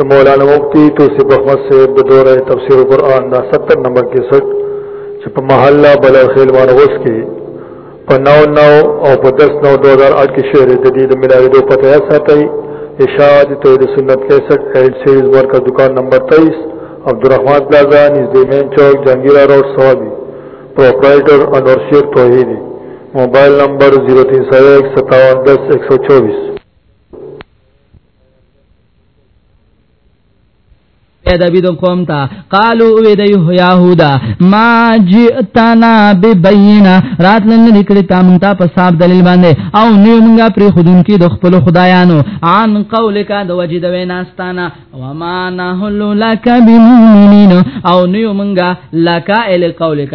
مولانا مفتی توسیب احمد سے بدور تفسیر قرآن دا ستر نمبر کے سٹ چپ محلہ بلا خیل وانغوس کی پا نو نو او پا دس نو دوزار آٹھ کی شعر جدید ملاوی دو پتہ ایسا تی اشاعت توید سنت کے سٹ ایڈ سیریز ورکا دکان نمبر تیس عبدالرحمن پلازا نزد مین چوک جنگیرہ روڈ سوابی پروپرائیٹر انور شیر توحیدی موبایل نمبر 03015710124 پیدا بيد قوم تا قالو وی د يهودا ما جئتنا ببینا رات لن نکړی تا مونږ ته په صاحب دلیل باندې او نیو مونږه پر خودن کې د خپل خدایانو عن قولک د وجه د ویناستانا و ما نحل لك بمؤمنین او نیو مونږه لك ال قولک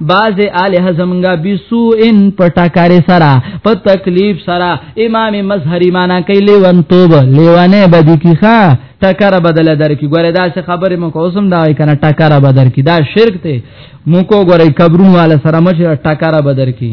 باز الہ زمنګا بسو ان پټا کاری سرا په تکلیف سرا امام مظهری معنا کوي لیوان توب لیوانه بدی کی ښا ټکر بدل در کی ګوره دا څه خبره مو کوسم دا وای کنه ټکر بدر کی دا شرک ته مو کو ګوره قبرونو والا سره مشه ټکر بدر کی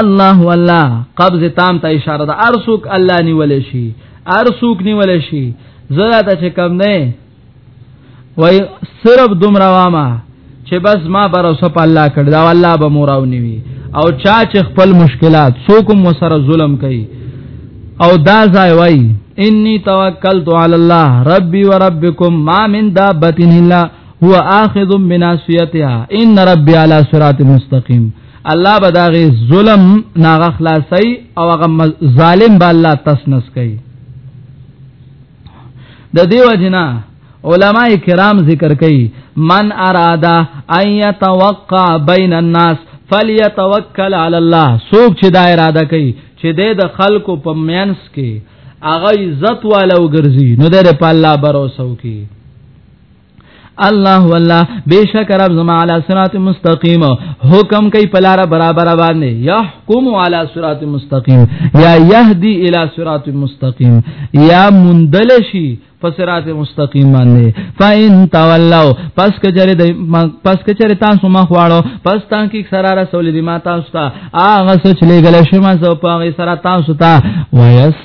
الله والله قبض تام ته اشاره ده ارسوک الله نیول شي ارسوک نیول شي زړه ته چې کم نه وای صرف دومره وامه چې بس ما بر اوسه په الله کړ دا الله به موراو نیوي او چا چې خپل مشکلات څوک مو سره ظلم کوي او دا ځای وای انی توکلت علی الله ربي وربکم ما من دابه الا هو اخذ بناسیتها ان ربی علی صراط مستقیم الله به داغه ظلم ناغه خلاصي او هغه ظالم به الله تسنس کوي د دیو جنا علما کرام ذکر کوي من ارادا ان يتوقع بين الناس فليتوکل على الله سوک چې دا اراده کوي چې د خلکو په مینس کې اغه عزت والو ګرځي نو د په الله باور وسو کې الله والله بشک رب زما علی صراط مستقیم حکم کوي پلار برابر باندې يحكم علی صراط مستقیم یا يهدي الی صراط مستقیم یا مندل شي فسرات مستقیم باندې فاین تولوا پس کچره د پس کچره تاسو ما خواړو پس تان کی سره رسول دی ما تاسو ته اغه سوچ لګل شي ما زو پاغه سره تاسو ته ویس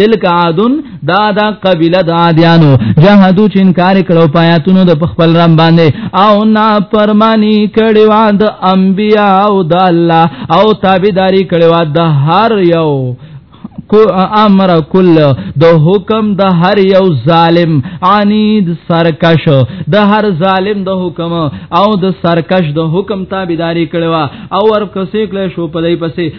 تلک عادن دا دا قبیله د عادیانو جهادو چې انکار کړو پایاتونو د خپل رب باندې او نا پرمانی کړي وا د انبیا او د الله او تابعداري کړي وا د هر یو کو امر کل د حکم د هر یو ظالم عنید سرکش د هر ظالم د حکم او د سرکش د حکم تابعداري کړي وا او ور کسې کله شو په دې پسې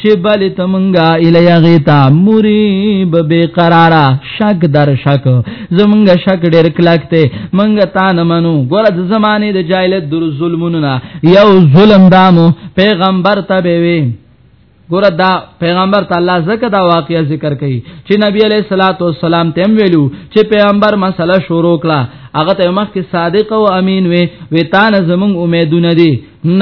چې بل تمنګا الیا غیتا مریب بے قرارا شک در شک زمنګ شک ډیر کلکته منګ تا نه منو ګور د زمانه د جاهلیت در ظلمونه یو ظلم دامو پیغمبر ته وی ګور دا پیغمبر تعالی زکه دا واقعیا ذکر کړي چې نبی علیہ الصلات والسلام تم ویلو چې پیغمبر مسله شروع کړه هغه ته مخ کې صادق او امین وي وی تا نه زمون امیدونه دي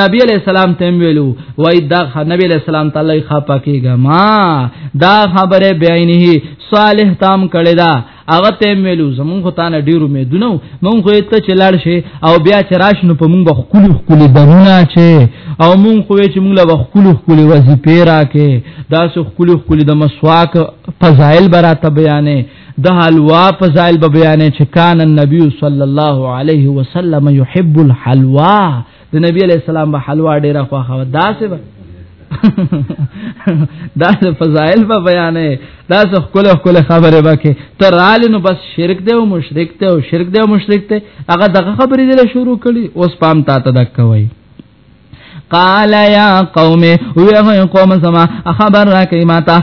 نبی علیہ السلام تم ویلو وای دا نبی علیہ السلام تعالی خپا کیګه ما دا خبره بعینه صالح تام کړي دا هغه تم ویلو زمون خو تانه ډیرو می دونو مون خو ته چلاړ شي او بیا چراش نو په مونږ به خپل خپل دمونه چي او مون خو چې مونږ له خپل خپل وظیفه راکې دا سو خپل خپل د مسواک فضایل براته بیانې د حلوا فضائل به بیان چې کان النبي صلی الله علیه وسلم يحب الحلوا د نبی علیہ السلام به حلوا ډیره خوخه و داسې به داسې فضائل به بیان داسې خپل خپل خبره وکي تر عال نو بس شرک دی او مشرک دی او شرک دی او مشرک دی هغه دغه خبرې دله شروع کړي اوس پام تا ته دک کوي قال يا قوم ويا قوم سما خبر راکې ماته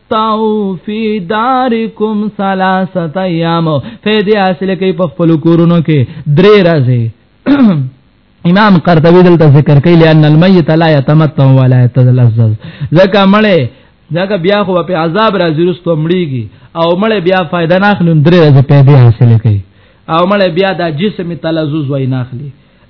تاو فی دارکم ثلاثه ایام فیدی حاصل کوي په خپل کورونو کې درې راځي امام قرطبی دلته ذکر کوي لئن المیت لا یتمتع ولا یتلذذ ځکه مړې ځکه بیا خو په عذاب راځي رستو مړیږي او مړې بیا فائدہ نه اخلم درې راځي پیدا حاصل کوي او مړې بیا د جسم تلذذ وای نه اخلي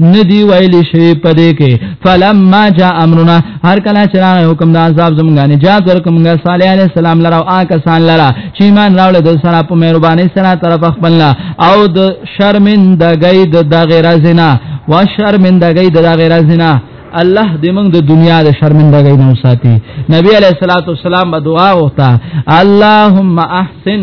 ندی ویل شوی پدې کې فلما جاء امرنا هر کله چې راغی حکم د عذاب زمونږه نه جاء تر کومه صالح علی السلام لره او آکسان لره چې ایمان راول د سره په مهرباني سره طرف خپل او د شرمندګۍ د دغه رازنا و شرمندګۍ د دغه رازنا الله دې موږ د دنیا د شرمندګۍ نه وساتي نبی علیہ الصلوۃ والسلام دعا وکړه اللهم احسن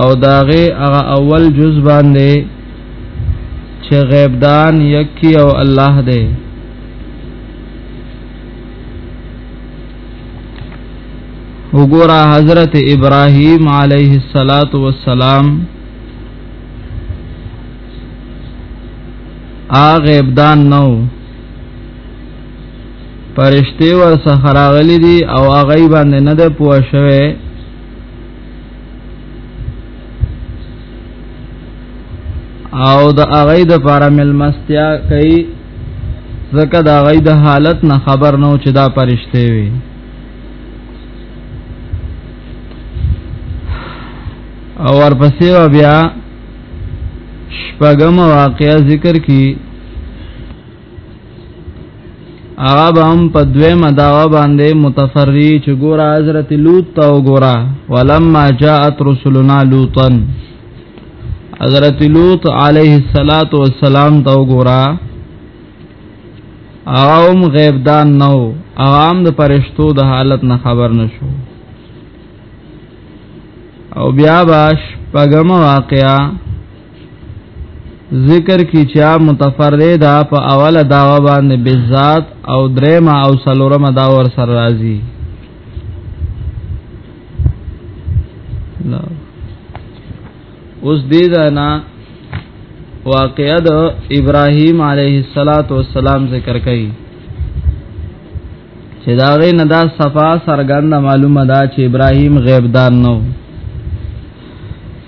او داغه هغه اول جز باندې چې غیب دان یکی او الله دی وګوره حضرت ابراهیم علیه الصلاۃ والسلام ا غیب دان نو پرشته ور سره راغلي دي او هغه باندې نه ده پوه شوه او د هغه د پاره ملمستیا کوي ځکه د هغه د حالت نه خبر نه چې دا پرشته وي او ورپسې بیا شپږم واقعیا ذکر کی هغه به هم په دویمه داوا باندې متفری چې ګوره حضرت لوط ته وګوره ولما جاءت رسلنا لوطا حضرت لوط علیه الصلاۃ والسلام ته وګوره هغه غیب دان نو عوام د پرشتو د حالت نه خبر نشو او بیا باش پغم واقعا ذکر کی چا متفرد دا په اوله داوا باندې بالذات او درېما او سلورما دا ور سر راځي اوس دې دا نه واقعا د ابراهيم عليه الصلاه والسلام ذکر کړي چې دا غي نه دا صفا سرګند معلومه ده چې ابراهيم غیب دان نو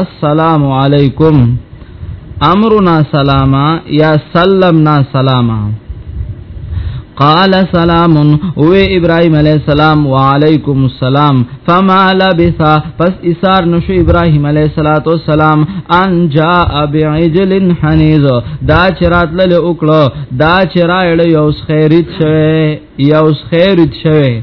السلام علیکم امرنا سلاما یا سلمنا سلاما قال سلام او ابراهيم عليه السلام وعليكم السلام فما لبث پس اسار نشو ابراهيم عليه الصلاه والسلام ان جاء بعجل حنيز دا چرات لل وکړو دا چرایړ یو خیرت شوه یو خیرت شوه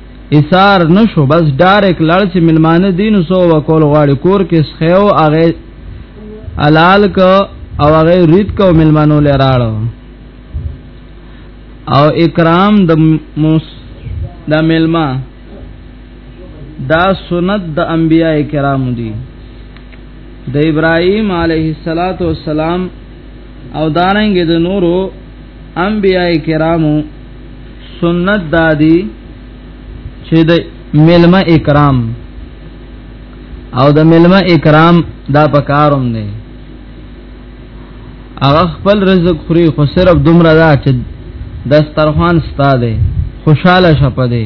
ایثار نشو بس ډایرک لړ چې ملمانه دین سو وکول غواړي کور کې سخیو اغه حلال ک او هغه رید کو ملمنو لراړو او اکرام د موس د ملما دا سنت د انبیاء کرام دی د ابراهیم علیه الصلاۃ والسلام او دارنګ د نورو انبیاء کرامو سنت دادی چې د ملما اکرام او د ملما اکرام دا پکاروم نه هغه خپل رزق خوري خو صرف دومره دا چې دسترخوان ستاده خوشاله شپه دی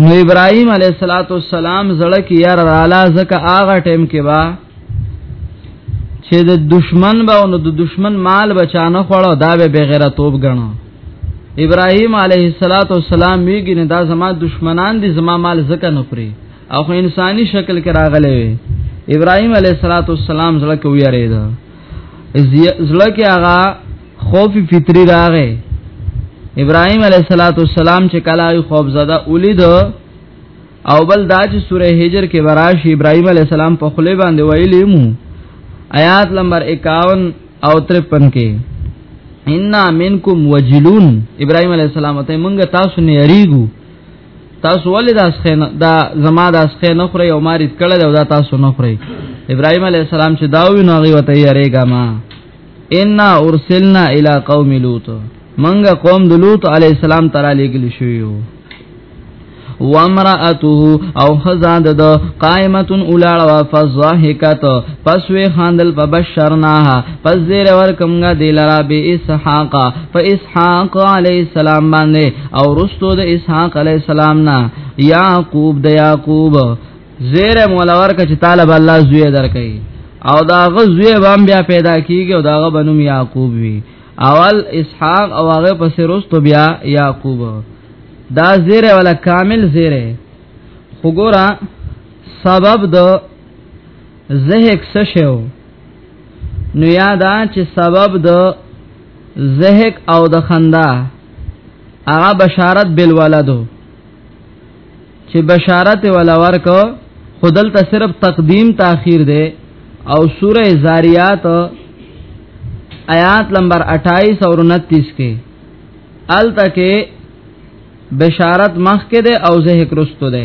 نو ابراهيم عليه الصلاه والسلام زړه کې ير رااله زکه هغه ټیم کې با چې د دشمن به او د دشمن مال بچانه خوړو دا به بغیرتوب غنو ابراهيم عليه الصلاه والسلام ویګی نه دا زما دشمنان دي زما مال زکه نه پری او انساني شکل کې راغلي وي ابراهيم عليه الصلاه والسلام زړه کې ویریده زړه کې هغه خوف فطری راغې ابراهيم عليه الصلاه والسلام چې کله خوف زده اولید او بل دا چې سوره هجر کې وراش ابراهيم عليه السلام په خله باندې ویلې مو آیات نمبر 51 او 53 کې ان منکم وجلون ابراهيم عليه السلام ته مونږ تاسو نه یریګو تاسو ولې دا اسخنه دا زما دا اسخنه خوري او مارید کړل او دا تاسو نه خوري ابراهيم عليه السلام چې دا وی نو غي وته یریګا ما ان ارسلنا الى قوم لوط منګه قوم د لوط عليه السلام ترا لګل شویو وامراته او خزان د قائمتن اولاړه فضاحکت پس وی خاندل فبشرناها پس زیر ورکمگا دیلرا بی اسحاق پا اسحاق علیہ السلام باندے او رستو د اسحاق علیہ السلام نا یعقوب د یعقوب زیر مولا ورکا چه طالب اللہ زوی در کئی او دا غزوی بام بیا پیدا کیږي او دا غ بنوم یعقوب وی اول اسحاق او هغه پس رستو بیا یعقوب دا زیره ولا کامل زیره خګورا سبب د زهق څه شو نو یادا چې سبب د زهق او د خندا هغه بشارت بل ولدو چې بشارت ولا ورکو خودل ته صرف تقدیم تاخير دی او سوره زاریات آیات نمبر 28 اور 29 کې ال تکه بشارت مخ کې ده او زه کرستو ده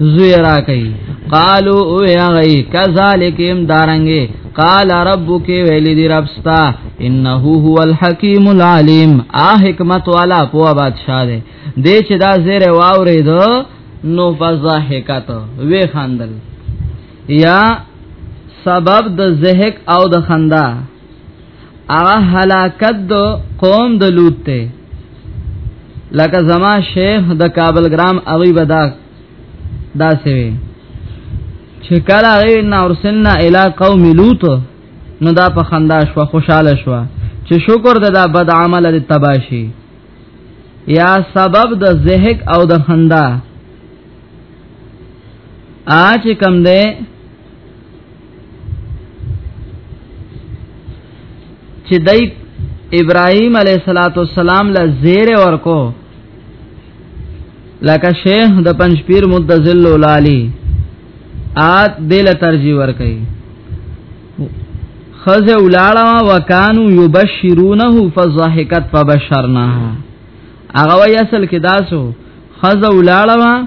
زوی را کوي قالو او یا غي کذالکم دارنګي قال ربک ویل دی ربستا انه هو الحکیم العلیم ا حکمت والا په بادشاہ دی د چې دا زیر واورې دو نو فضحکت وی خندل یا سبب د زهک او د خندا هغه هلاکت د قوم د لوط ته لکه زما شیخ د کابل ګرام اوی بدا دا سوي چې کله هغه ان ارسلنا الی قوم لوط نو دا په خندا شو خوشاله شو چې شکر د دا بد عمل د تباشي یا سبب د زهق او د خندا اچ کم ده چې دای ابراهيم عليه صلوات والسلام له زیر ورکو لکه شیخ د پنځپیر متذل لالی آت دل ترجی ور کوي خزه ولاړه وکانو یبشرونه فضحکت فبشرناها هغه وای اصل کې داسو خزه ولاړه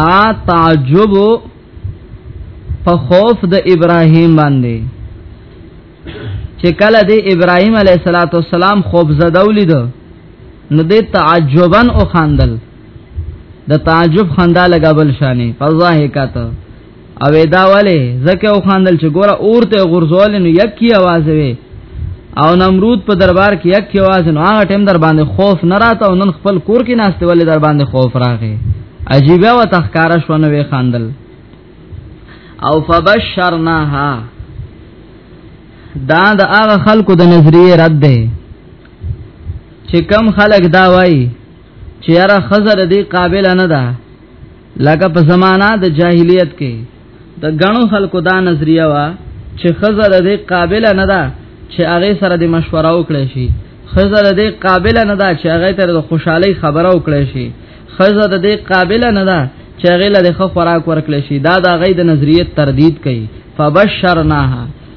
ا تعجب په خوف د ابراهیم باندې چې کله د ابراهیم علیه الصلاۃ والسلام خوف زدولې ده نو د تعجبا او خندل د تعجب خندا لګابل شانه فضاحکته او دا ولی زکه او خاندل چې ګوره اورته غرزول نو یک کی आवाज وي او نمرود په دربار کې یک کی आवाज نو هغه ټیم در باندې خوف نه راته او نن خپل کور کې ناشته ولې در باندې خوف راغی عجیب او تخکار شونه وی خاندل او فبشرناها دا د هغه خلکو د نظریه رد ده چې کم خلک دا وایي چې یاره خزر دې قابل نه ده لکه په زمانہ د جاهلیت کې د غنو خلکو دا نظریه وا چې خزر دې قابل نه ده چې هغه سره د مشوره وکړي شي خزر دې قابل نه ده چې هغه تر د خوشحالي خبره وکړي شي خزر دې قابل نه ده چې هغه له خوراک ورکړي شي دا د غي د نظریه تردید کوي فبشرناها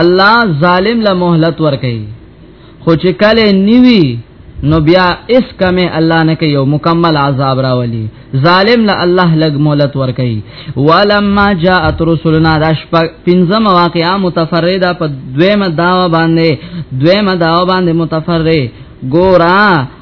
الله ظالم له مهلت ور کوي خو چې کله نیوي نو بیا اس کمه الله نه کوي مکمل عذاب راولي ظالم له الله لګ مهلت ور کوي ولما جاءت رسلنا داش پنځم واقعا متفرده په دویمه داوا باندې دویمه داوا باندې متفرده ګورا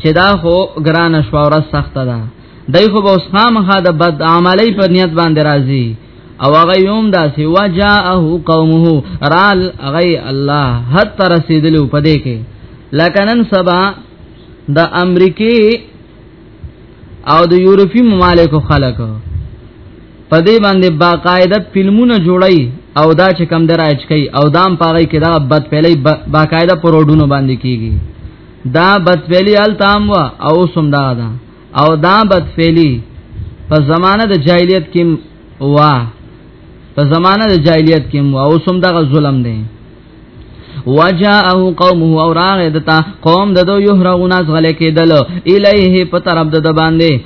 چې دا خو ګران شو ورځ سخت ده دای خو به اسلام خا د بد عملی په نیت باندې راضي او هغه یوم داسې وجاءه قومه رال غي الله حتی رسیدلو پدې کې لکنن سبا د امریکای او د یورپی ممالکو خلک پدې باندې باقاعده فلمونه جوړي او دا چې کم درایچ کوي او دام پاره کې دا بد پهلې باقاعده پروډونو باندې کیږي دا بد فعلی التام وا او سم دا دا او دا بد فعلی په زمانه د جاهلیت کې وا په زمانه د جاهلیت کې وا او سم دا ظلم دی وجاءه قومه او راغه دتا قوم ددو یهرغون از غله کېدل الیه په طرف د باندې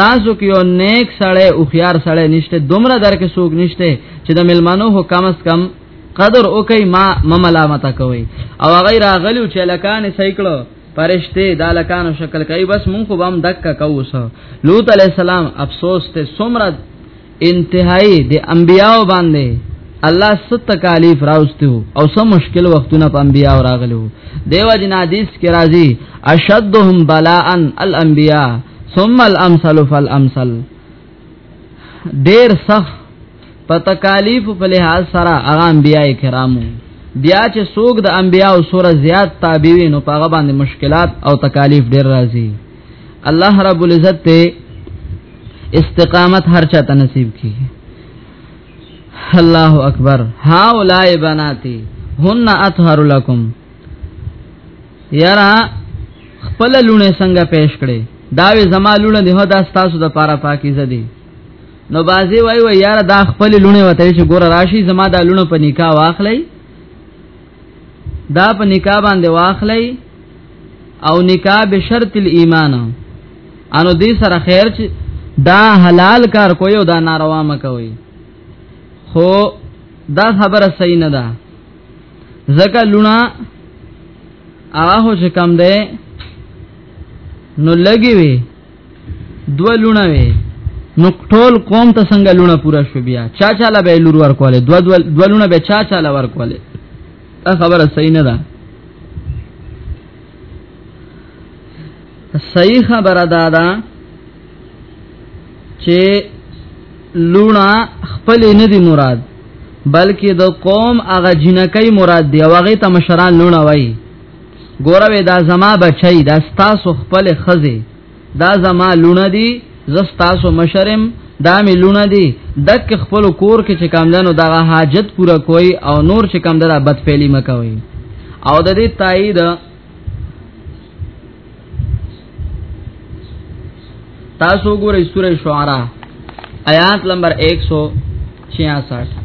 تاسو کې یو نیک سړی او خيار سړی نشته دومره درک سوق نشته چې د ملمنو هو کم اس کم قدر او کوي ما مملامت کوي او غیر غلو چې لکان سیکړو پرشته د لکانو شکل کوي بس مونږ خو بم دک کوو سو لوط علی السلام افسوس ته سمره انتهایی د انبیاو باندې الله ست تکالیف راوستو او سم مشکل وختونه په انبیاء راغلو دیو جن حدیث کې راځي اشدهم بلاء الانبیاء ثم الامثل فالامثل ډیر سخت په تکالیف په لحاظ سره هغه انبیاء کرامو بیا چې څوک د انبیاء او سوره زیات تابعین او په هغه باندې مشکلات او تکالیف ډیر راځي الله رب العزت ته استقامت هر چاته نصیب کی الله اکبر هاولای بناتی هن اطهر لكم یرا خپل لونه څنګه پیش کړي داوی زما لونه دی هو دا تاسو د پاره پاکیزه دي نو بازی وای وای یار دا خپل لونه وته چې ګور راشي زما دا لونه په نکاح واخلې دا په نکاح باندې واخلې او نکاح به شرط الایمان انو دې سره خیر چې دا حلال کار کوي او دا ناروا مکوي خو دا خبره صحیح نه ده زکه لونه هغه چې کم ده نو لګي وي دو لونه وي نو ټول قوم ته څنګه لونه پورا شو بیا چا چا لا به لور ور کوله دو دو لونه به چا چا لا ور کوله دا خبره صحیح نه ده صحیح خبره ده دا چې لونه خپل نه دی مراد بلکې د قوم هغه جنکۍ مراد دی او هغه ته مشران لونه وایي ګوروي دا زما بچي دا ستاسو خپل خزه دا زما لونه دي زستاسو مشرم دا می لونه دي دک خپل کور کې چې کم دنو دا حاجت پورا کوي او نور چې کم دا بد فعلی مکوي او د دې تایید تاسو ګورئ سورې شعرا آیات نمبر 166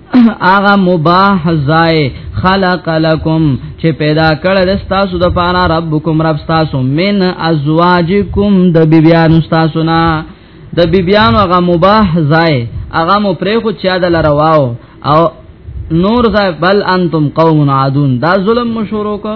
اغا مباح زای خلق لکم چې پیدا کړل تاسو د پاره ربکم رب تاسو من ازواجکم د بیبیانو تاسو نه د بیبیانو هغه مباح زای هغه مو پرې خو چا د لرواو او نور زای بل انتم قوم عادون دا ظلم مشورو کو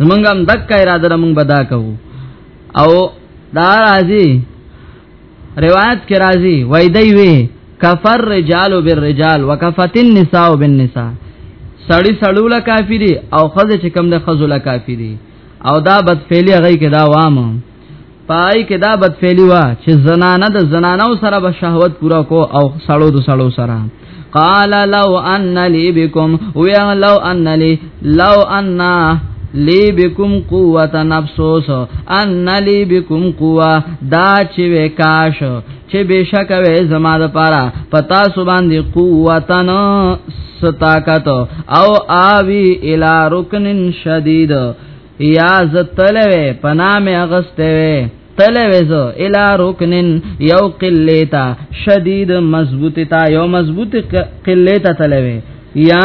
زمونږ هم دک اراده ده مونږ بدا کوو او دا راځي روایت کې راځي وای دی وی کفر رجال بالرجال وکفت النساء بالنساء سړی سړو لا کافری او خزه چې کم ده خزو لا کافری او دا بد فعلی هغه کې دا وامه پای کې دا بد فعلی وا چې زنانه د زنانو سره به شهوت پورا کو او سړو د سړو سره قال لو ان لي بكم ويا لو ان لي لو ان لی بكم قوت نفسوس ان لی بكم قوه دا چې وکاش چې بشک وې زما د پاره پتا سو باندې قوتن ستاکت او آوی الی رکن شدید یا زتلوی پنام اغستوی تلوی زو الی رکنن یو قلیتا شدید مضبوط تا یو مضبوط قلیتا تلوی یا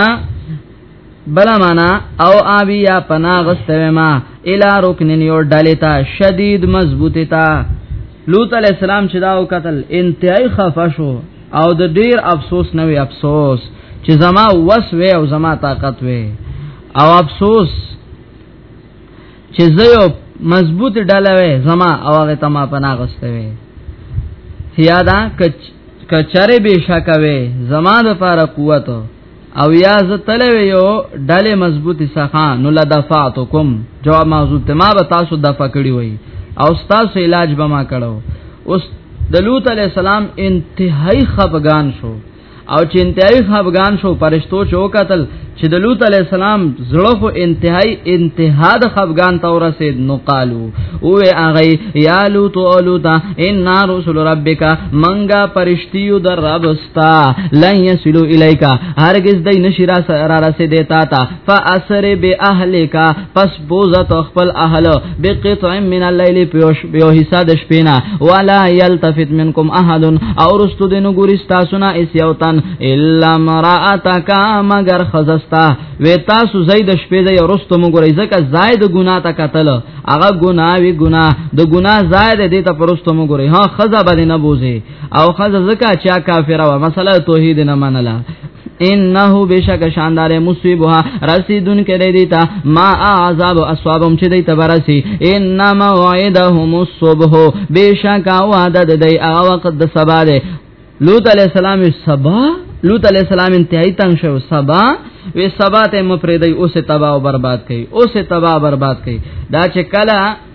بلا معنا او آبی یا پنا غستوی ما الی رکنن یو ډلیتا شدید مضبوط تا لوط علی السلام چې دا وکتل انتهای خفه شو او د ډیر افسوس نه وی افسوس چې زما وس وی او زما طاقت وی او افسوس چې زه یو مضبوط ډله وې زما او هغه ته ما پناه غوسته وې سیادا کچ کچره به شکوي زما د پاره قوت او یا ز تلوي یو ډله مضبوط سخا نو لدفعتکم جواب موضوع ته ما به تاسو دفع کړی وای او تاسو علاج به ما کړو اوس د لوط علی السلام انتهائی خفغان شو او چې انتهایی خفغان شو پرشتو چو قتل چې د لوط علی السلام زړه خو انتهایی انتها د خفغان ته ورسید نو قالو او هغه یا لوط او لوط ان رسول ربک منګه پرشتیو در ربستا لن یسلو الیکا هرگز دای نشی را رسیدې تا تا فاسر به اهلک پس بوزا تو خپل اهل بقطع من الليل پیوش یو حصہ د شپینا ولا يلتفت منكم احد او رستو دین ګوري تاسو نه اس یو تن الا مراتک مگر خزستا و تاسو زید شپې د یو رستو مو ګوري زکه زائد ګنا تا قتل هغه ګنا وی ګنا د ګنا زائد دې ته پرستو مو ګوري ها خزا باندې نه بوزي او خذ زکا چا کافر وا مسله توحید نه منله انه بشک شاندار مصیبها رسیدون کړي دي تا ما عذاب اسوابم چې دي تبرسي انما وعدهم الصبح بشک وعده دي هغه وخت د سبا ده لوط علی السلام سبا لوط علی السلام انتهایی تنگ شو سبا وی سبا ته مفردی اوسه تباہ او برباد کړي اوسه تباہ برباد کړي دا چې کله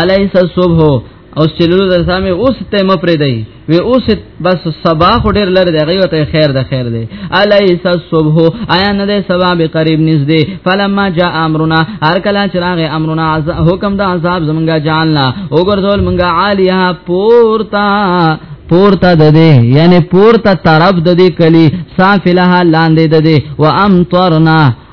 الیس الصبح اوس چې لولو د سامي اوس ته م پرې دی وی اوس بس سبا خو ډیر لره دی غیو ته خیر ده خیر دی الیس الصبح آیا نه ده سبا به قریب نږدې فلما جاء امرنا هر کله چې راغی امرنا حکم د عذاب زمونږه جاننا وګرځول مونږه عالیه پورتا پورته د دې یعنی پورته طرف د دې کلی صافلها لاندې د دې وامطرنا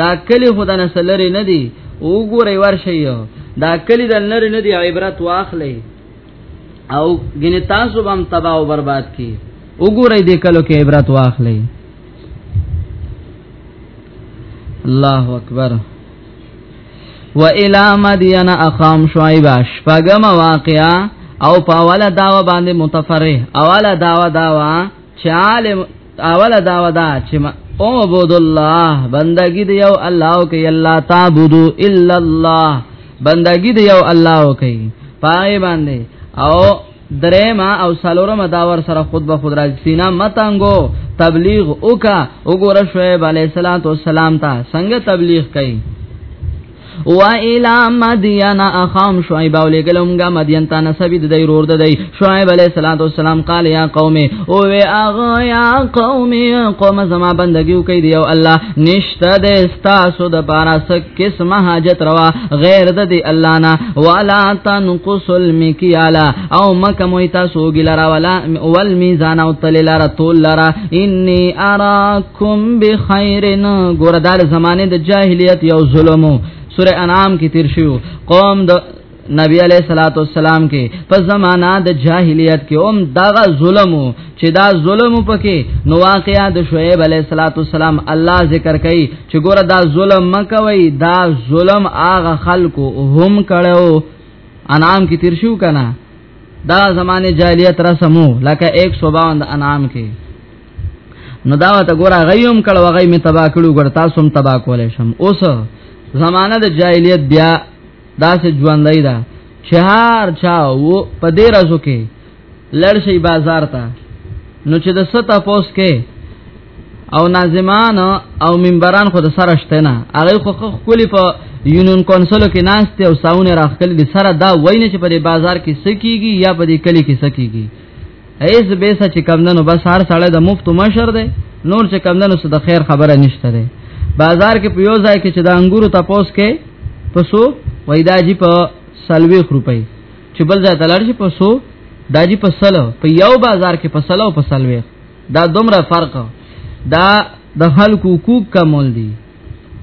دا کلی خدا نه سلری نه دی وګورئ ورشي دا کلی د لری نه دی عبرت واخلئ او ګنې تاسو هم تباہ او برباد کی وګورئ دې کلو کې عبرت واخلئ الله اکبر و الى مدین اقام شعیب شپغم واقعا او پاوله داوا باندې متفرع اوله داوا داوا چاله اول دا ودا چې ما او عبد الله بندگی دی یو الله او کې الله تعبدو الا الله بندگی دی یو الله او کې پای باندې او درېما او سالورم دا ور سره خود به خود راځي سینا متنګو تبلیغ وکا وګوره شعیب علی السلام ته څنګه تبلیغ کوي و الى مدین اخام شعیب او لګلمګه مدین ته نسب د دی رور د دی شعیب علیہ الصلوۃ والسلام قال یا قوم او وی اغه یا قوم قوم زما بندگیو کوي دی او الله نشته د استاسو د پارا سک قسم حاجت روا غیر د دی الله نه ولا تنقص المکیالا او مکه موي تاسو ګلرا ولا والمیزان او تل لرا تول لرا انی اراک کوم بخیرن ګور دال زمانه د جاهلیت یو ظلمو سوره انعام کې تیر شو قوم د نبی علیہ الصلوۃ والسلام کې په زمانہ د جاهلیت کې هم دغه ظلم چې دا ظلم پکې نو واقعا د شعیب علیہ الصلوۃ والسلام الله ذکر کوي چې ګوره دا ظلم مکوي دا ظلم هغه خلکو هم کړو انعام کې تیر شو کنه دا زمانه جاهلیت رسمو لکه 152 انعام کې نو دا ته ګور غيوم کړه وغي می تبا کړو ګور تاسو هم تبا کولې شم اوس زمانہ د جاهلیت بیا داسې ژوندۍ ده چهار چا وو په دې رازو کې لړ شي بازار ته نو چې د ستا پوس کې او ناظمان او منبران خو د سره شته نه هغه خو خولي په یونین کونسل کې ناشته او ساونه راخل دي سره دا وینه چې په بازار کې سکیږي یا په دې کلی کې سکیږي هیڅ به څه چې کم دنو بس هر سړی د مفت مشر دی نور چې کم دنو څه د خیر خبره نشته دی بازار کې په یو ځای کې چې د انګورو تپوس کې پسو وېدا جی په سلوي روپۍ چې بل ځای تلل شي پسو داجی په سلو په یو بازار کې په سلو په سلوي دا دومره فرق دا د خلکو حقوق کمول دي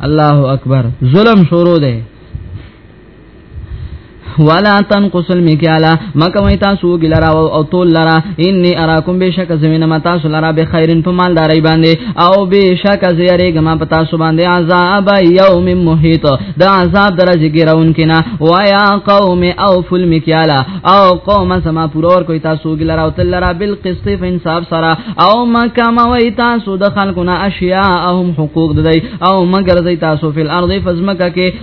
الله اکبر ظلم شروع دی ولا تنقص المكيال مکه وای تاسو ګلرا او تول لرا انی اراکم بشک زمینه ما تاسو لرا به خیرن په مالداري باندې او بشک زیری ګما په تاسو باندې عذاب یوم محیط دا عذاب درځي ګراون کنا وایا قوم او فل مکیال او قوم سما پورور کوي تاسو ګلرا او تل لرا بالقسط انصاف سرا او مکه ما وای تاسو د خلقنا اشیاءهم حقوق ددی او مگر زی تاسو فل ارض فزمکه کې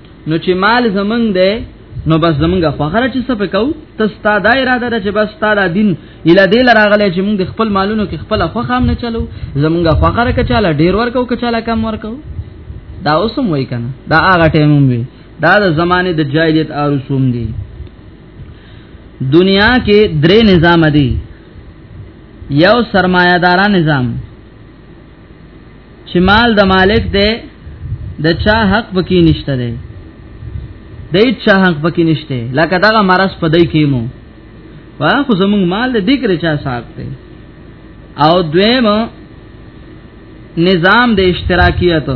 نو چې مال زمنګ دی نو بس زمونږه خوخره چې څه پکاو ته ستا دا اراده ده چې بس ستا دا دین اله دې لراغله چې موږ خپل مالونو کې خپل خوخه هم نه چلو زمونږه خوخره کچاله ډیر ورکو کچاله کم ورکو دا اوسم وای کنه دا هغه ټیم وی دا د زمانه د جاهلیت ارسوم دی دنیا کې درې نظام دي یو سرمایدارا نظام چې مال د مالک دی د چا حق پکې نشته دی د چا حق پکې نشته لکه دا مرز په دای کې مو وا خو زمونږ مال د دې کړه چا صاحب دی او دویم نظام د اشتراکیت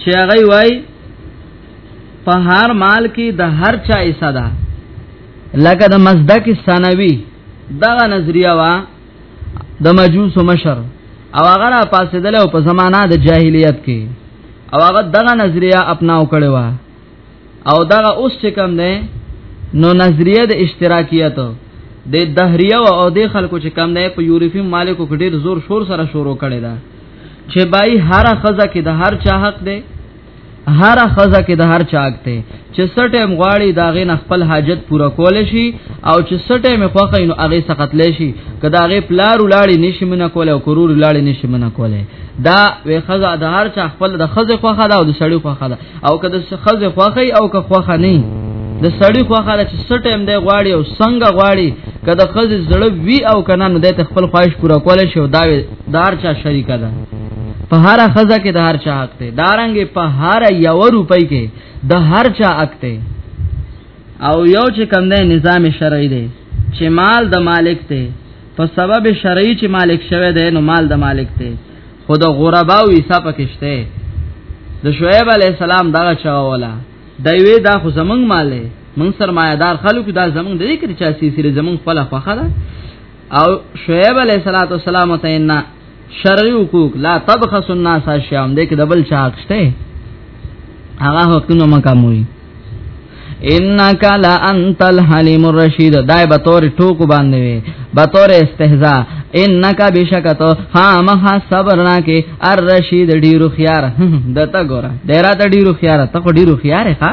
چې هغه وای په هر مال کې د هر چا حصہ ده لکه د مزدک ثانوي دغه نظریه وا د مجوس مشر او هغه را پاسېدل او په زمانہ د جاهلیت کې او هغه دغه نظریه اپناو کړي وا او دغه اوس چې کم ده نو نظریه د اشتراکیت د دهریه او د خلکو چې کم ده په یورپی مالکو کې ډیر زور شور سره شروع کړي دا چې بای هر خزه کې د هر چا حق ده هر خزه کې د هر چاک ته چې سټه مغواړي دا غي نه خپل حاجت پوره کول شي او چې سټه مخوخه نو هغه سقط لشي کدا هغه پلار ولاړی نشي منه کول او کرور ولاړی نشي منه کول دا وی خزه د هر چا خپل د خزه خوخه دا او د سړی خوخه دا او کدا خزه خوخه او که خوخه نه د سړی خوخه دا چې سټه هم دی غواړي او څنګه غواړي کدا خزه زړه وی او کنه نو د خپل خواهش پوره کول شي او دا دار چا شریکه ده په هر خزه کې د هر چا حق ته دارنګ په هر یو روپۍ کې د هر چا حق ته او یو چې کم ده نظام شرعي دی چې مال د مالک ته په سبب شرعي چې مالک شوه دی نو مال د مالک ته خود غربا او حساب کېشته د شعیب علی السلام دغه چاوله دوی دا خو زمنګ مال دی من سرمایدار خلکو دا زمنګ د دې کې چې سیسره زمنګ خپل خوخه ده او شعیب علیہ الصلوۃ والسلام ته ان شرعی حقوق لا تبخس الناس اشیاءهم دې کې دبل چا حقشته هغه حقونه مکموي انک لا انت الحلیم الرشید دای به تور ټوکو باندې وي به تور استهزاء انک بشکتو ها مه صبرنا کې الرشید ډیرو خيار دته ګوره ډیرا ته ډیرو خيار ته ډیرو خيار ښا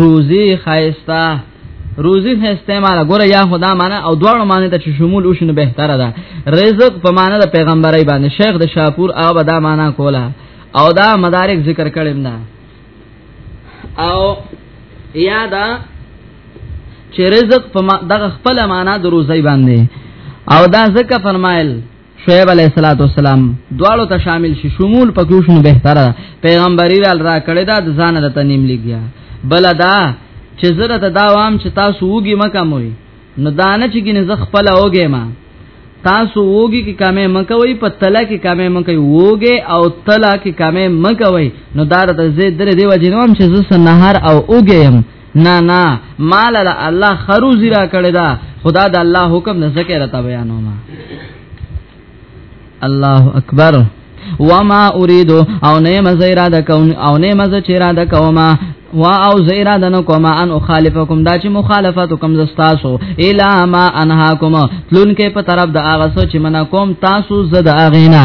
روزي خایستا روزي په استعمال ګوره یا خدا معنا او دواړو معنی ته شمول او شنو بهتره ده رزق په معنا د پیغمبرای باندې شیخ د شاپور هغه دا معنا کوله او دا مدارک ذکر کړم نه او یا دا چې رزق په دغه خپل معنا د روزي باندې او دا ځکه فرمایل شعیب علیہ الصلوۃ والسلام دواړو ته شامل شي شمول پکې شنو بهتره پیغمبري را را کړی دا د ځان د تنیم لګیا بل دا چې زره ته دا وام چې تاسو وګي مکه موي نو دانه چې ګینه ز خپل اوګه ما تاسو وګي کې کمه مکوي په تله کې کمه مکوي وګي او تله کې کمه مکوي نو دا د زید درې دی وجنوم چې زس نهار او اوګه يم نه نه مال له الله خروزی را کړی دا خدا د الله حکم نه زکه راته بیانوم الله اکبر وما اريد او نه مزه را د کون او نه مزه چې را د کوما وا او زیرا دنو کوما ان اخالفکم دا چې مخالفت کوم زستاسو الا ما انهاکم تلون کې په طرف د اغه سوچ منا کوم تاسو زد اغینا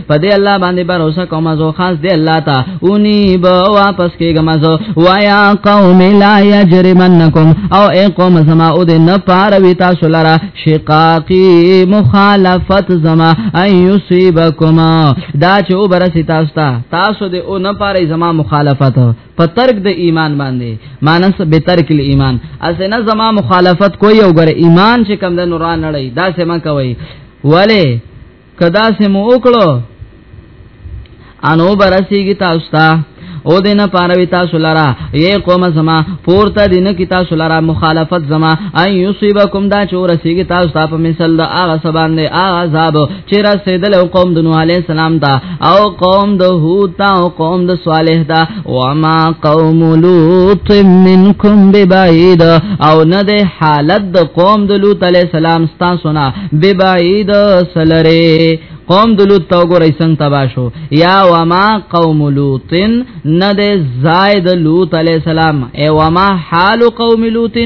په دې الله باندې باور اوسه کوم زو خاص دې الله ته اونی به واپس کېږم زو وایا قوم لا یجرمنکم او اے قوم سما او دې نه پار وی تاسو لرا شقاقی مخالفت زما ایصيبکما دا چې او برسي تاسو ته تاسو دې او نه پارې زما مخالفت په ترک د ایمان باندې مانس به ترک ایمان اسنه زما مخالفت کوی او ګره ایمان چې کم د نوران لړی دا سم کوي ولی کدا سه مو وکړو انو برسیږي تاسو ته او دینه پاروي تاسو لرا یې قوم زما پورته دینه کی تاسو لرا مخالفت زما اي یصيبکم دا چور سیګ تاسو ته په مثال د هغه سبان دی هغه عذاب چې را سیدل قوم د نوح عليه السلام ته او قوم د هود ته او قوم د صالح ته و ما قوم لوط منکم ببعید او نه د حالت د قوم د لوط عليه السلام تاسو نه ببعید سلره قوم د لوط تو ګورې څنګه تبا شو یا وما قوم لوط نه د زائد لوط علی السلام ای وما حال قوم لوط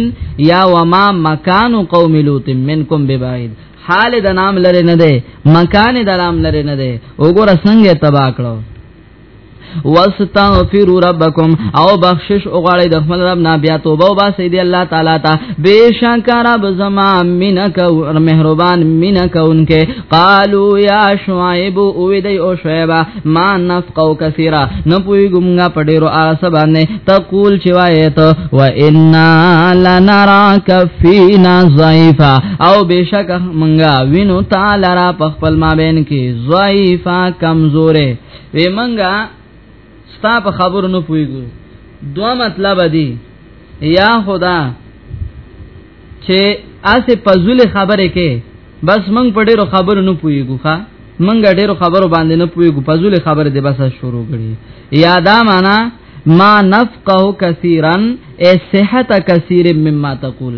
یا وما مکان قوم لوط منکم ببعید حال د نام لره نه ده مکان د نام لره نه ده وګوره څنګه تبا کړو واستغفروا ربکم او بخشش او غړی د خپل رب نه بیا توبه او باسي دی الله تعالی ته بشک رب زما منک او مهربان منک انکه قالو یا شعیب او دی او شعیب ما نفقو کثیره نه پویګمغه پډیرو آسبانه تقول چې وایې ته و انا لنراک فینا ضعیفا او بشک منګه وینو تعالی را په خپل مابین کې ضعیفا کمزورې وی منګه ستا په خبرو نه پویګو دو مطلب دی یا خدا چې اسه پزول خبره کې بس منګ په ډیرو خبرو نه پویګو ښا منګ ډیرو خبرو باندې نه پویګو پزول خبره دې بس شروع کړي یا دا معنا ما نفقه کثیرا ای صحت کثیر مما تقول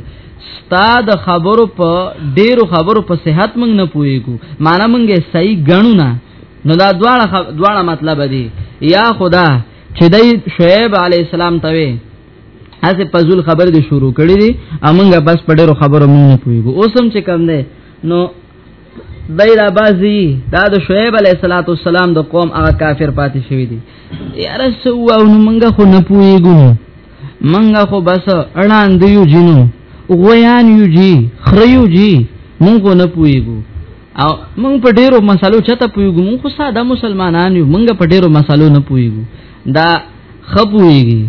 ستا د خبرو په ډیرو خبرو په صحت موږ نه پويګو معنا موږ صحیح غنو نه نو دا دواړه دواړه مطلب دی یا خدا چې دای شعیب علی السلام ته وي هڅه پزول خبر دې شروع کړې دي امنګ بس په ډیرو خبرو موږ نه پويګو اوسم چې کم ده نو دی را بازی دا د شعیب علیہ الصلوۃ والسلام د قوم هغه کافر پاتې شوی دی یار سو او مونږه خو نه پویګو مونږه خو بس اړان دیو جنو غویان یو جی خریو جی مونږه نه پویګو او مونږ په ډیرو مسالو چته پویګو مونږ خو ساده مسلمانان یو مونږ په ډیرو مسالو نه پویګو دا خپویږي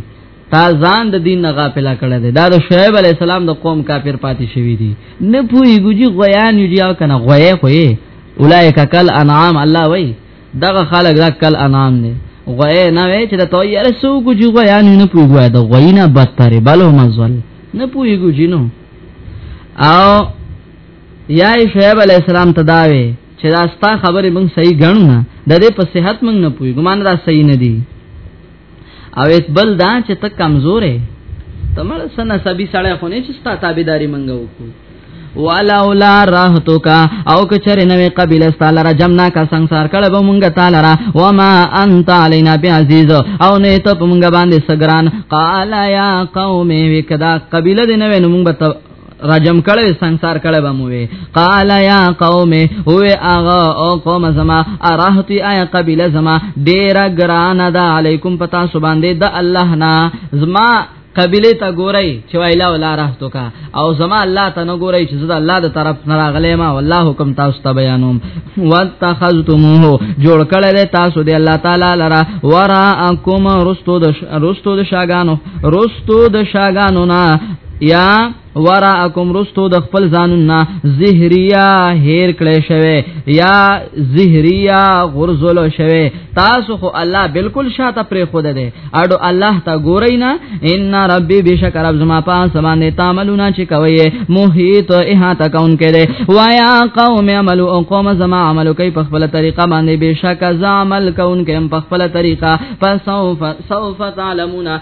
تا ځان د دین نه غافل کړی دی دا د شعیب علی السلام د قوم کافر پاتې شوی دی نه پوری ګوجی غیان یو دی او کنه غوی خو یې اولایک کل انعام الله وای دغه خلک دا کل انعام دی غوی نه وای چې د تو یې رسو ګوجی غیان نه پوی غوی د غوی نه بدتر بل هم ځل نه پوی ګوجی نو او یا شعیب علی السلام تداوی چې دا ستا خبره مونږ صحیح غنو نه د دې په صحت مونږ نه پوی ګمان را صحیح نه دی او اس بل دا چې ته کمزورې تمړ سنا سبي سړی خو نه چې ستا تابعداري منګو کو والا اولا راحتو کا او کچر نوې قبيله ستاله را جمنا کا ਸੰسار کړه به مونږه تعالی را و ما انت علينا بعزيز او نه ته مونږه باندې سګران قال يا قوم وکدا قبيله دې نوې نو مونږ راجم کړي سنسار کړي به موي قال يا قوم هو اغا او قوم زما ارهتي اي قبيله زما ډير ګران ده عليكم پتا سبحان دي د الله نا زما قبيله ته ګوري چې ویلا ولا راحتو کا او زما الله ته نه ګوري چې زړه الله د طرف نه راغلی ما والله حکم تاسو ته بیانوم واتخذتموه جوړ کړل تاسو دی الله تعالی لرا وراءکم رستو د رستو د شاګانو رستو د شاګانو نه یا وراءکم رستو د خپل ځانونه زهریا هیر کړي شوی یا زهریا غرزل شوی تاسو خو الله بالکل شاته پر خود ده اډو الله تا ګورئ نه ان ربي بشک رب زما پاس باندې تعملون چې کوي محیط احاطه کون کړي وایا قوم عملو او قوم زما عملو کوي په خپل طریقه باندې بشک زعمل کون کړي په خپل طریقه فسوف سوف تعلمون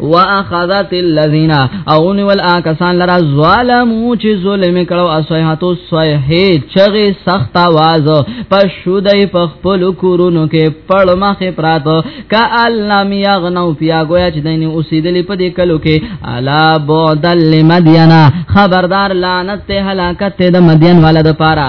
واخذت الذين اون ول اکسان لرا ظالمو چې ظلم کړو اصحاتو صحیح چغه سخت आवाज پښودای په خپل کورونو کې پړ مخه پرات ک علم یغنو فیا گویا چې دیني اوسیدلې په دې کلو کې الا بعد لمدینا خبردار لعنت هلاکت د مدین ولد پاره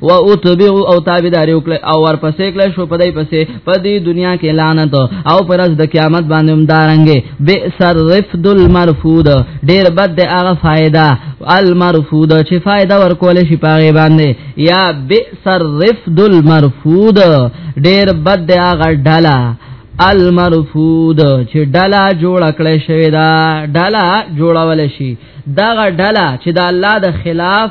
و او تبع او تابعداري وکړه او ورپسې کړه شو په دې پسې په دې دنیا کې لعنت او پر ورځ د قیامت باندې هم دارنګې بئس الرفد المرفود ډېر بد دی هغه فائدہ المرفود چې فائدہ ورکول شي پاغه باندې یا بئس الرفد المرفود ډېر بد دی هغه ډاله المرفود چې ډلا جوړ کړی شوی دا ډلا جوړول شي دا ډلا چې د الله د خلاف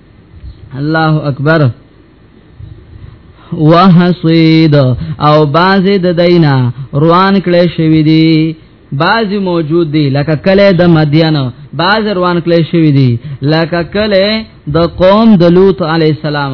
الله اکبر وحصید او باز د دینا روان کړي شوی دی بعضی موجود دي لکه کله د مدین بعض روان کله شوی دي لکه کله د قوم د لوط علی السلام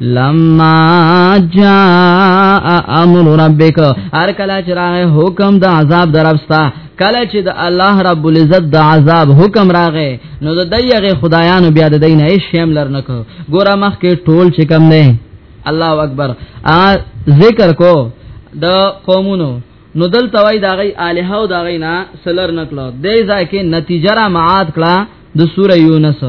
لما جاء امر ربک هر کله چې راغی حکم د عذاب درپستا کله چې د الله رب العزت د عذاب حکم راغی نو د دغه خدایانو بیا د دین هیڅ شیم لرنکو ګوره مخ کې ټول چې کم نه الله اکبر ا ذکر کو د قومونو نو دل توای داغی الہ او داغی نا سلر نکلو دې ځکه نتیجه را معاد کړه د سوره یونس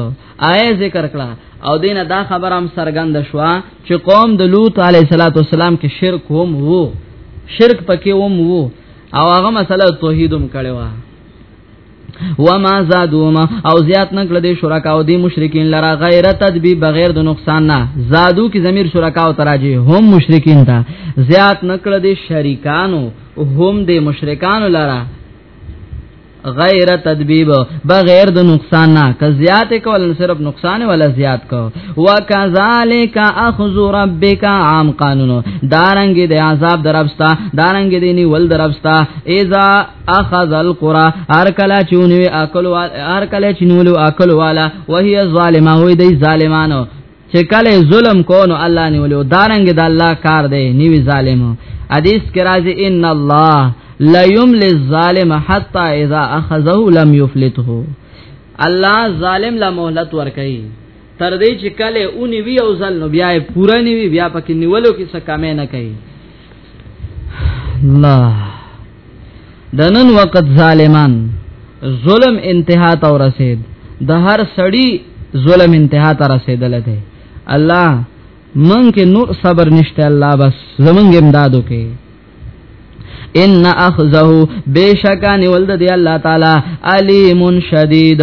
آیه ذکر کړه او دینه دا خبره هم سرګند شو چې قوم د لوط علی السلام کې شرک هم وو شرک پکې هم وو او هغه مسله توحید هم کړي وا وما زادوما او زیات نکړه دې شرکا او دې مشرکین لرا غیر تدبیب بغیر د نقصان نه زادو کی ضمیر شرکا او تراجی هم مشرکین تا زیات نکړه دې شریکانو هم دې مشرکانو لرا غیر تدبیب بغیر د نقصان نه که زیات کول نو صرف نقصان ولا زیات کو وکذالک اخذ ربک عام قانون دارنګ د دی عذاب دربستا دارنګ دی نی ول دربستا اذا اخذ القرى هر کله چونی اکل وال هر کله چنولو اکل والا وهي ظالمه وې دی ظالمانو چې کله ظلم کو نو الله نیولیو دارنګ د الله کار دی نیوی ظالم حدیث کې راځي ان الله لا یمل الظالم حتا اذا اخذه لم یفلته الله ظالم لا مهلت ور کوي تر دې چې کله اونې وی او ځل نو بیا پورا نیوی بیا پکې نیولو کې څه کمې نه کوي الله دنن وقت ظالمان ظلم انتها ته رسید د هر سړی ظلم انتها ته رسیدل دی الله من کې نور صبر نشته الله بس زمونږ امدادو کې ان اخذه بشکان ولد دی الله تعالی علیم شدید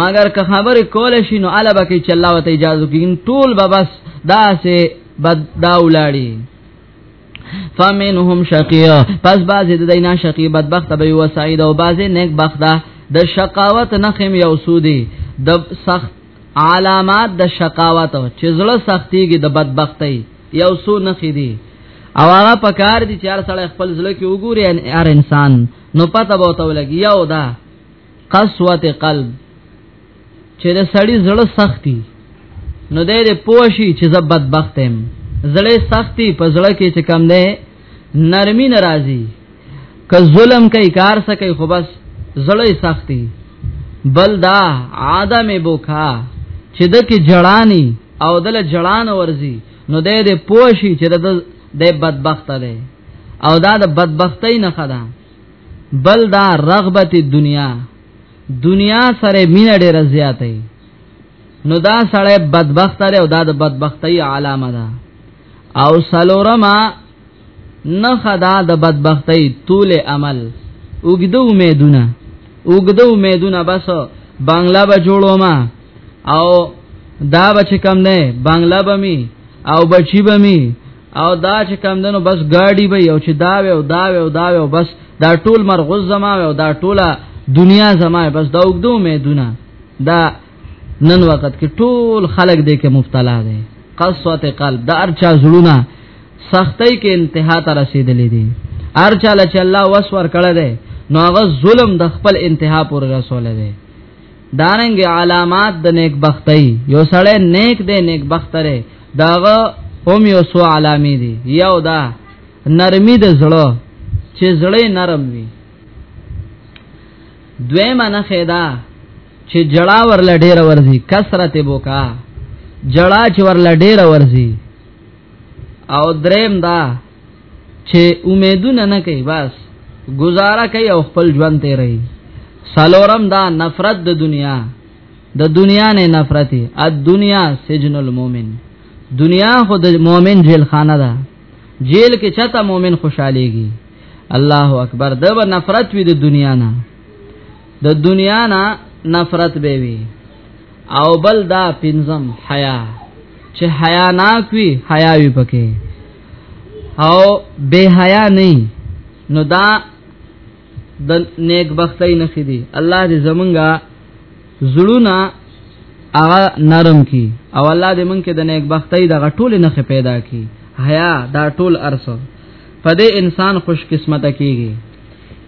مگر که خبرې کول شي نو الا بکې چې الله وت اجازه کین ټول به بس دا سه بد دا ولاړي فمنهم شقیه پس باز د دینا شقی بدبخت به و سعید او باز نیک بخت ده د شقاوت نخم یو سودی د سخت علامات د شقاوت چې زړه سختيږي د بدبختی یو سو نخې دي او هغه پکار دي چې هر سړی خپل زړه کې وګوري هر انسان نو پته به وته لګي یو ده قسوت قلب چې د سړی زړه سختی نو د دې پوشي چې زبد بختم زړه سختی په زړه کې چې کم ده نرمي ناراضي که ظلم کوي کار سکه خو بس زړه سختی بل دا عادم بوکا چې د کې جړانی او دل جړان ورزي نو د دې پوشي چې د بدبخت ده او دا د بدبختی نه خدا بل دا رغبت دنیا دنیا سره مینه ډیر زیاتې نو دا سړی بدبخت لري او دا د بدبختی علامه ده او سلورما نه خدا د بدبختی طول عمل وګدو امیدونه وګدو امیدونه بس بنگلا به جوړو ما او دا بچ کم نه بنگلا بمی او بچی بمی او دا چې کم دنو بس گاډي به او چې دا و او دا و او دا و بس دا ټول مرغوز زما او دا ټوله دنیا زما بس دا وګدو مې دونه دا نن وخت کې ټول خلک دې کې مبتلا دي قسوت قلب دا ارچا زړونه سختۍ کې انتها ته رسیدلې دي ارچا لچ الله وسور کړه دې نو هغه ظلم د خپل انتها پورې رسول دی دارنګ علامات د نیک بختي یو سړی نیک دی نیک بختره داغه هم یو سو علامې دي یو دا نرمي د زړه چې زړه نرم وي دویمه نه خیدا چې جړا ورل ډیر ورزي کثرت بوکا جړا چې ورل ډیر ورزي او دریم دا چې امیدونه نه کوي بس گزاره کوي او خپل ژوند ته رہی سالورم دا نفرت د دنیا د دنیا نه نفرتي ا دنیا سجن المؤمن دنیا خو د مؤمن جیل خانه ده جیل کې چاته مؤمن خوشاليږي الله اکبر دا به نفرت وي د دنیا نه د دنیا نه نفرت به وي او بل دا پنځم حیا چې حیا ناک وي حیا وي پکې او بے حیا نه نو دا د نیک بختۍ نه خدي الله دې زمونږه زړونه هغه نرم کی او الله دې مونږ کې د نیک بختۍ د غټول نه پیدا کی حیا دا ټول ارسو په دې انسان خوش قسمت کیږي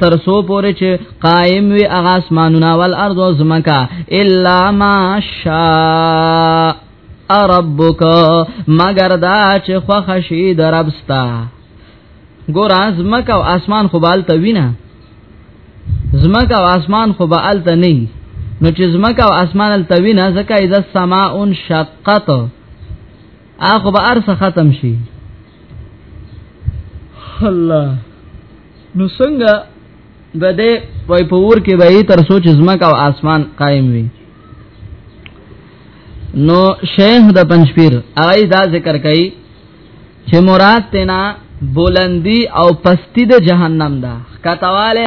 تر سو پورې چې قائم وي هغه اسمانونه او الارض او زمکا الا ماشاء ربک مگر دا چې خوښشي دربستا ګور از مکه او اسمان خو بال ته وینا زمکه او اسمان خو به ال ته نه نو چې زمکه او اسمان ال ته وینا زکه اذا السماء انشقت اخو به ارس ختم شي الله نو څنګه د دې وای په ور کې به تر سوچ زمکه او اسمان قائم وي نو شیخ د پنځپیر هغه دا ذکر کوي چې مراد تینا بلندی او پستی د جهنم ده کتواله